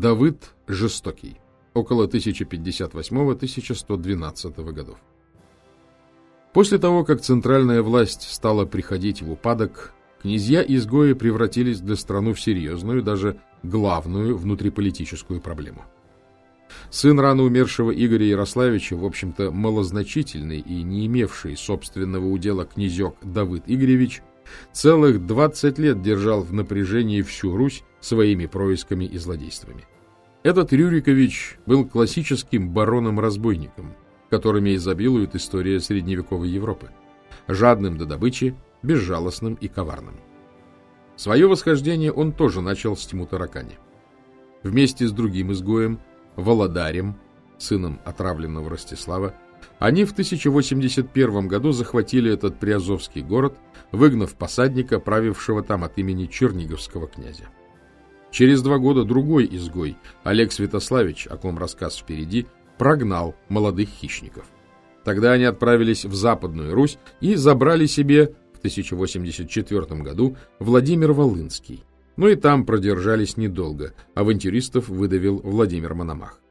Давыд Жестокий. Около 1058-1112 годов. После того, как центральная власть стала приходить в упадок, князья-изгои превратились для страну в серьезную, даже главную внутриполитическую проблему. Сын рано умершего Игоря Ярославича, в общем-то, малозначительный и не имевший собственного удела князек Давыд Игоревич, целых 20 лет держал в напряжении всю Русь своими происками и злодействами. Этот Рюрикович был классическим бароном-разбойником, которыми изобилует история средневековой Европы, жадным до добычи, безжалостным и коварным. Свое восхождение он тоже начал с Тиму-Таракани. Вместе с другим изгоем, Володарем, сыном отравленного Ростислава, они в 1081 году захватили этот приазовский город, выгнав посадника, правившего там от имени Черниговского князя. Через два года другой изгой, Олег Святославич, о ком рассказ впереди, прогнал молодых хищников. Тогда они отправились в Западную Русь и забрали себе в 1084 году Владимир Волынский. Но и там продержались недолго, авантюристов выдавил Владимир Мономах.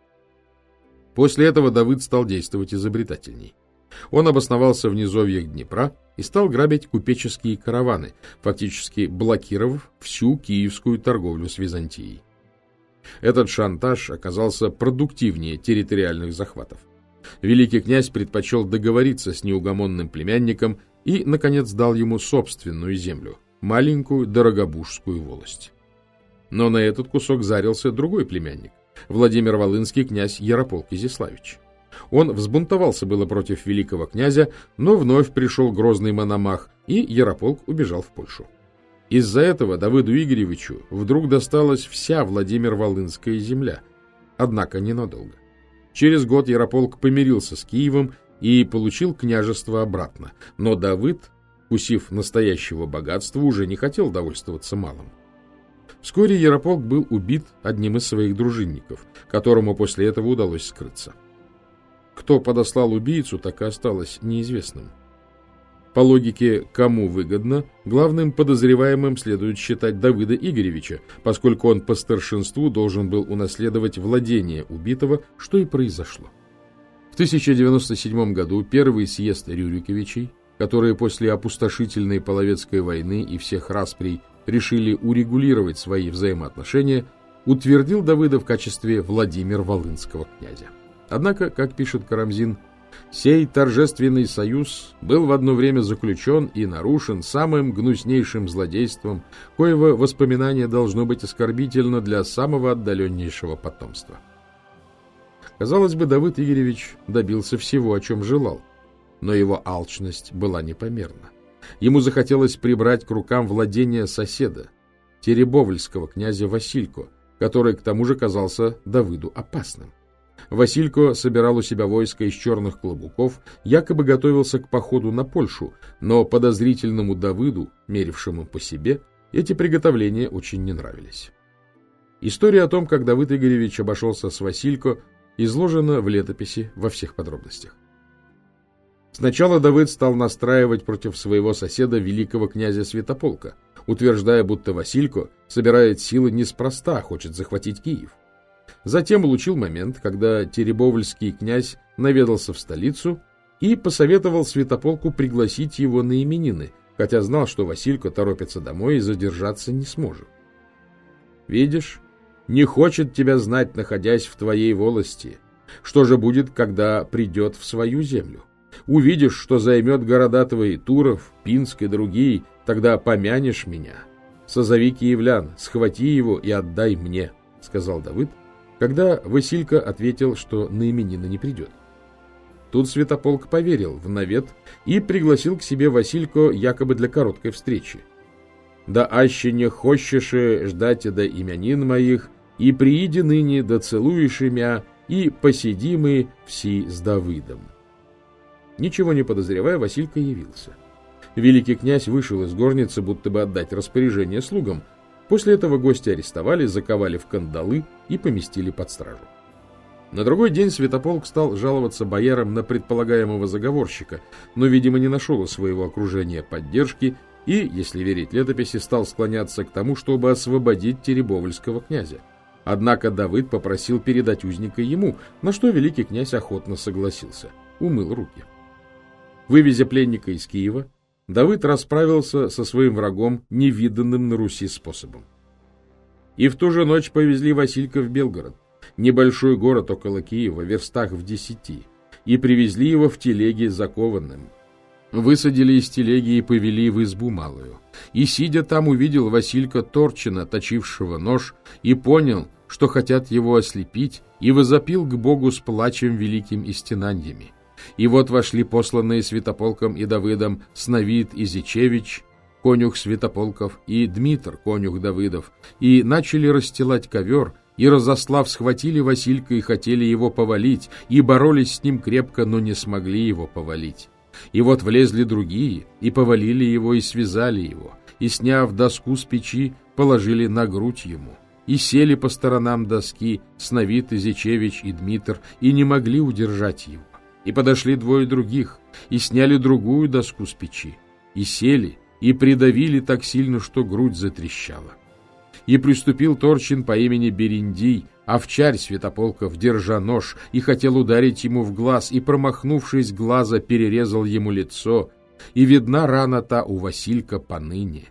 После этого Давыд стал действовать изобретательней. Он обосновался в низовьях Днепра и стал грабить купеческие караваны, фактически блокировав всю киевскую торговлю с Византией. Этот шантаж оказался продуктивнее территориальных захватов. Великий князь предпочел договориться с неугомонным племянником и, наконец, дал ему собственную землю, маленькую Дорогобужскую волость. Но на этот кусок зарился другой племянник, Владимир Волынский князь Ярополк Изяславич. Он взбунтовался было против великого князя, но вновь пришел грозный Мономах, и Ярополк убежал в Польшу. Из-за этого Давыду Игоревичу вдруг досталась вся Владимир-Волынская земля, однако ненадолго. Через год Ярополк помирился с Киевом и получил княжество обратно, но Давыд, кусив настоящего богатства, уже не хотел довольствоваться малым. Вскоре Ярополк был убит одним из своих дружинников, которому после этого удалось скрыться. Кто подослал убийцу, так и осталось неизвестным. По логике «кому выгодно», главным подозреваемым следует считать Давыда Игоревича, поскольку он по старшинству должен был унаследовать владение убитого, что и произошло. В 1097 году первый съезд Рюриковичей, которые после опустошительной Половецкой войны и всех расприй решили урегулировать свои взаимоотношения, утвердил Давыда в качестве Владимир Волынского князя. Однако, как пишет Карамзин, сей торжественный союз был в одно время заключен и нарушен самым гнуснейшим злодейством, коего воспоминание должно быть оскорбительно для самого отдаленнейшего потомства. Казалось бы, Давыд Игоревич добился всего, о чем желал, но его алчность была непомерна. Ему захотелось прибрать к рукам владения соседа, Теребовльского князя Василько, который к тому же казался Давыду опасным. Василько собирал у себя войско из черных клобуков, якобы готовился к походу на Польшу, но подозрительному Давыду, мерившему по себе, эти приготовления очень не нравились. История о том, как Давыд Игоревич обошелся с Василько, изложена в летописи во всех подробностях. Сначала Давыд стал настраивать против своего соседа великого князя Святополка, утверждая, будто Василько собирает силы неспроста, хочет захватить Киев. Затем улучил момент, когда Теребовльский князь наведался в столицу и посоветовал Святополку пригласить его на именины, хотя знал, что Василько торопится домой и задержаться не сможет. «Видишь, не хочет тебя знать, находясь в твоей волости. Что же будет, когда придет в свою землю? Увидишь, что займет города твои, Туров, Пинск и другие, тогда помянешь меня. Созови киевлян, схвати его и отдай мне», — сказал Давыд, когда Василька ответил, что на именины не придет. Тут Святополк поверил в навет и пригласил к себе Василько якобы для короткой встречи. «Да аще не хочешь ждать до именин моих, и прииди ныне да целуешь имя, и посиди мы все с Давыдом». Ничего не подозревая, Василька явился. Великий князь вышел из горницы, будто бы отдать распоряжение слугам, После этого гостя арестовали, заковали в кандалы и поместили под стражу. На другой день Святополк стал жаловаться боярам на предполагаемого заговорщика, но, видимо, не нашел у своего окружения поддержки и, если верить летописи, стал склоняться к тому, чтобы освободить Теребовльского князя. Однако Давыд попросил передать узника ему, на что великий князь охотно согласился. Умыл руки. Вывезя пленника из Киева, Давыд расправился со своим врагом невиданным на Руси способом. И в ту же ночь повезли Василька в Белгород, небольшой город около Киева, верстах в десяти, и привезли его в телеге закованным. Высадили из телеги и повели в избу малую. И, сидя там, увидел Василька Торчина, точившего нож, и понял, что хотят его ослепить, и возопил к Богу с плачем великим и стенаньями. И вот вошли посланные Святополком и Давыдом Сновид Изичевич, конюх Святополков, и Дмитр, конюх Давыдов, и начали расстилать ковер, и, разослав, схватили Василька и хотели его повалить, и боролись с ним крепко, но не смогли его повалить. И вот влезли другие, и повалили его, и связали его, и, сняв доску с печи, положили на грудь ему. И сели по сторонам доски Сновид, Изичевич и Дмитр, и не могли удержать его. И подошли двое других, и сняли другую доску с печи, и сели, и придавили так сильно, что грудь затрещала. И приступил Торчин по имени Бериндий, овчарь Святополков, держа нож, и хотел ударить ему в глаз, и, промахнувшись глаза, перерезал ему лицо, и видна рана та у Василька поныне.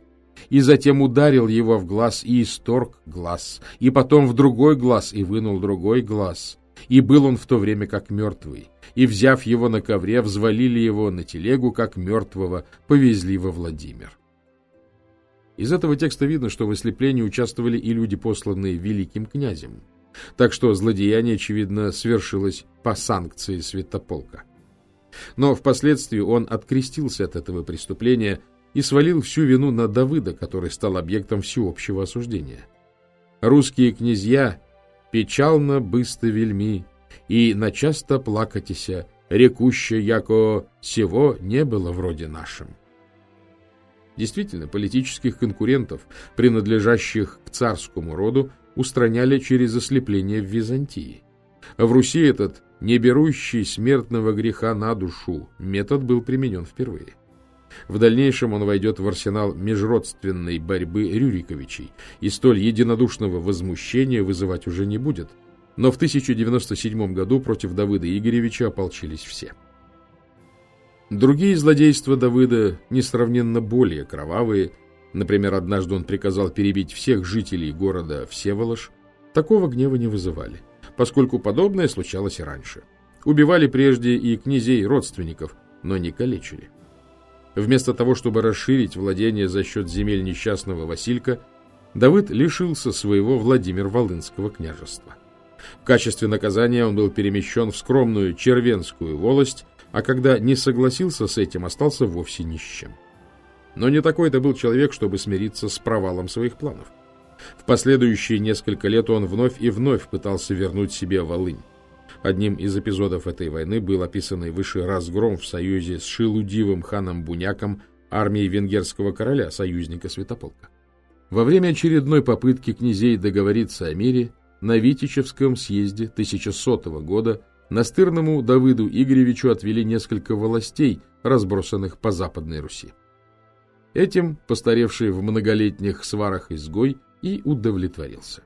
И затем ударил его в глаз и исторг глаз, и потом в другой глаз и вынул другой глаз. И был он в то время как мертвый и, взяв его на ковре, взвалили его на телегу, как мертвого, повезли во Владимир. Из этого текста видно, что в ослеплении участвовали и люди, посланные великим князем. Так что злодеяние, очевидно, свершилось по санкции святополка. Но впоследствии он открестился от этого преступления и свалил всю вину на Давыда, который стал объектом всеобщего осуждения. Русские князья печально бысто вельми и начасто плакатися, рекуще, яко всего не было вроде нашим. Действительно, политических конкурентов, принадлежащих к царскому роду, устраняли через ослепление в Византии. А в Руси этот, не берущий смертного греха на душу, метод был применен впервые. В дальнейшем он войдет в арсенал межродственной борьбы Рюриковичей, и столь единодушного возмущения вызывать уже не будет – но в 1097 году против Давыда Игоревича ополчились все. Другие злодейства Давыда несравненно более кровавые, например, однажды он приказал перебить всех жителей города Всеволож, такого гнева не вызывали, поскольку подобное случалось и раньше. Убивали прежде и князей родственников, но не калечили. Вместо того, чтобы расширить владение за счет земель несчастного Василька, Давыд лишился своего Владимир-Волынского княжества. В качестве наказания он был перемещен в скромную Червенскую волость, а когда не согласился с этим, остался вовсе ни с чем. Но не такой это был человек, чтобы смириться с провалом своих планов. В последующие несколько лет он вновь и вновь пытался вернуть себе Волынь. Одним из эпизодов этой войны был описанный выше разгром в союзе с Шилудивым ханом Буняком армии венгерского короля, союзника Святополка. Во время очередной попытки князей договориться о мире, на Витичевском съезде 1100 года настырному Давыду Игоревичу отвели несколько властей, разбросанных по Западной Руси. Этим постаревший в многолетних сварах изгой и удовлетворился.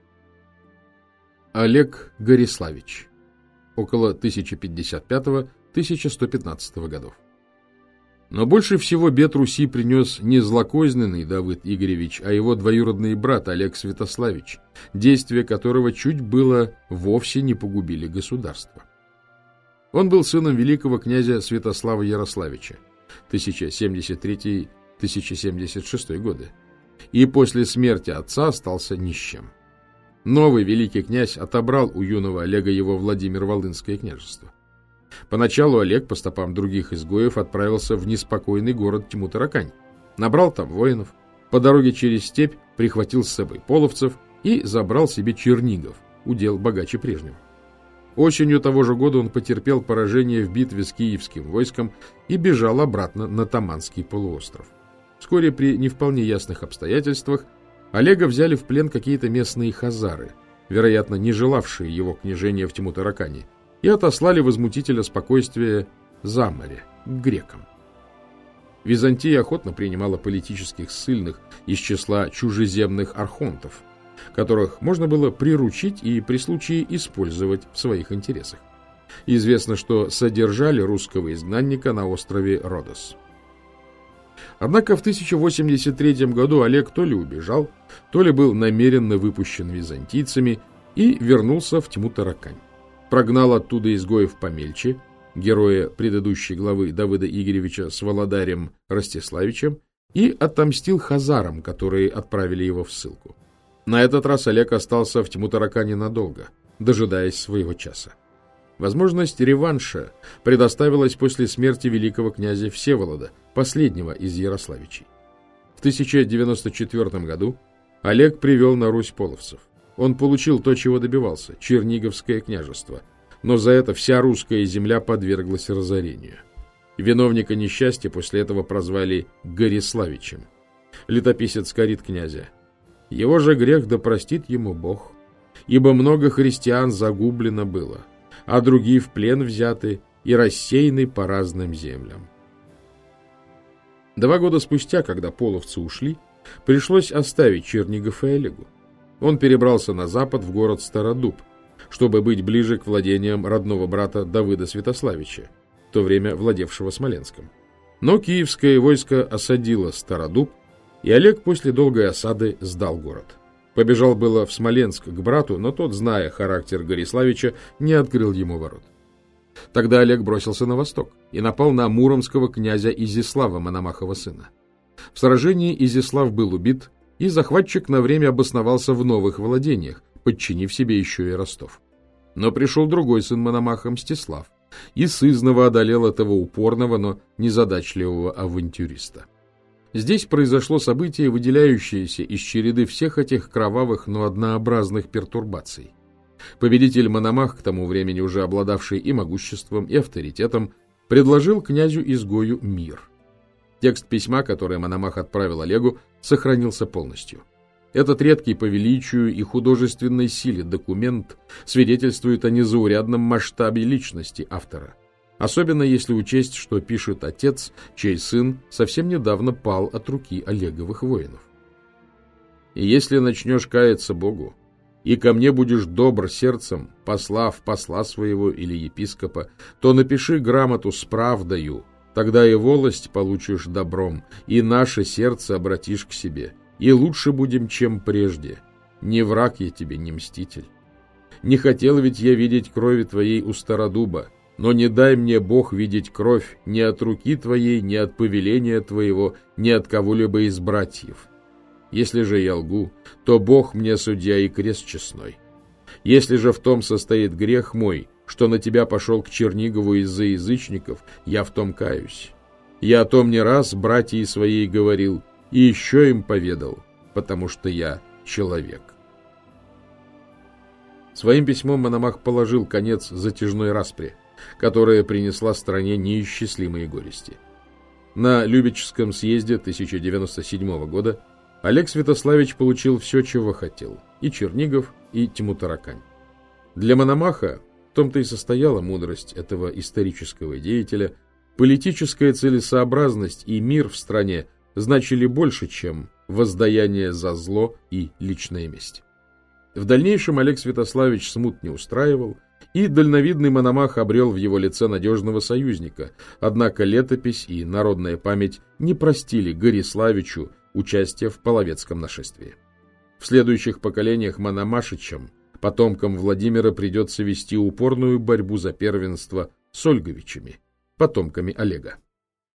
Олег Гориславич. Около 1055-1115 годов. Но больше всего бед Руси принес не злокозненный Давыд Игоревич, а его двоюродный брат Олег Святославич, действия которого чуть было вовсе не погубили государство. Он был сыном великого князя Святослава Ярославича, 1073-1076 годы, и после смерти отца остался ни с чем. Новый великий князь отобрал у юного Олега его Владимир-Волынское княжество. Поначалу Олег по стопам других изгоев отправился в неспокойный город Тимутаракань. Набрал там воинов, по дороге через степь прихватил с собой половцев и забрал себе чернигов, удел богаче прежнего. Осенью того же года он потерпел поражение в битве с киевским войском и бежал обратно на Таманский полуостров. Вскоре при не вполне ясных обстоятельствах Олега взяли в плен какие-то местные хазары, вероятно, не желавшие его княжения в Тимутаракане, и отослали возмутителя спокойствия за море, к грекам. Византия охотно принимала политических ссыльных из числа чужеземных архонтов, которых можно было приручить и при случае использовать в своих интересах. Известно, что содержали русского изгнанника на острове Родос. Однако в 1083 году Олег то ли убежал, то ли был намеренно выпущен византийцами и вернулся в тьму Таракань. Прогнал оттуда изгоев помельче, героя предыдущей главы Давыда Игоревича с Володарем Ростиславичем, и отомстил хазарам, которые отправили его в ссылку. На этот раз Олег остался в тьму таракане надолго, дожидаясь своего часа. Возможность реванша предоставилась после смерти великого князя Всеволода, последнего из Ярославичей. В 1094 году Олег привел на Русь половцев. Он получил то, чего добивался – Черниговское княжество, но за это вся русская земля подверглась разорению. Виновника несчастья после этого прозвали Гориславичем. Летописец корит князя. Его же грех да простит ему Бог, ибо много христиан загублено было, а другие в плен взяты и рассеяны по разным землям. Два года спустя, когда половцы ушли, пришлось оставить Чернигов и Олегу. Он перебрался на запад в город Стародуб, чтобы быть ближе к владениям родного брата Давыда Святославича, то время владевшего Смоленском. Но киевское войско осадило Стародуб, и Олег после долгой осады сдал город. Побежал было в Смоленск к брату, но тот, зная характер Гориславича, не открыл ему ворот. Тогда Олег бросился на восток и напал на муромского князя Изислава, Мономахова сына. В сражении Изислав был убит, и захватчик на время обосновался в новых владениях, подчинив себе еще и Ростов. Но пришел другой сын Мономаха, Мстислав, и сызново одолел этого упорного, но незадачливого авантюриста. Здесь произошло событие, выделяющееся из череды всех этих кровавых, но однообразных пертурбаций. Победитель Мономах, к тому времени уже обладавший и могуществом, и авторитетом, предложил князю-изгою мир. Текст письма, которое Мономах отправил Олегу, сохранился полностью. Этот редкий по величию и художественной силе документ свидетельствует о незаурядном масштабе личности автора. Особенно если учесть, что пишет отец, чей сын совсем недавно пал от руки Олеговых воинов. И если начнешь каяться Богу, и ко мне будешь добр сердцем, послав посла своего или епископа, то напиши грамоту с правдою, тогда и волость получишь добром, и наше сердце обратишь к себе» и лучше будем, чем прежде. Не враг я тебе, не мститель. Не хотел ведь я видеть крови твоей у стародуба, но не дай мне Бог видеть кровь ни от руки твоей, ни от повеления твоего, ни от кого-либо из братьев. Если же я лгу, то Бог мне судья и крест честной. Если же в том состоит грех мой, что на тебя пошел к Чернигову из-за язычников, я в том каюсь. Я о том не раз братьей своей говорил, и еще им поведал, потому что я человек. Своим письмом Мономах положил конец затяжной распре, которая принесла стране неисчислимые горести. На Любечском съезде 1097 года Олег Святославич получил все, чего хотел, и Чернигов, и Тимутаракань. Для Мономаха в том-то и состояла мудрость этого исторического деятеля, политическая целесообразность и мир в стране значили больше, чем воздаяние за зло и личная месть. В дальнейшем Олег Святославич смут не устраивал, и дальновидный Мономах обрел в его лице надежного союзника, однако летопись и народная память не простили Гориславичу участие в Половецком нашествии. В следующих поколениях Мономашичам, потомкам Владимира, придется вести упорную борьбу за первенство с Ольговичами, потомками Олега.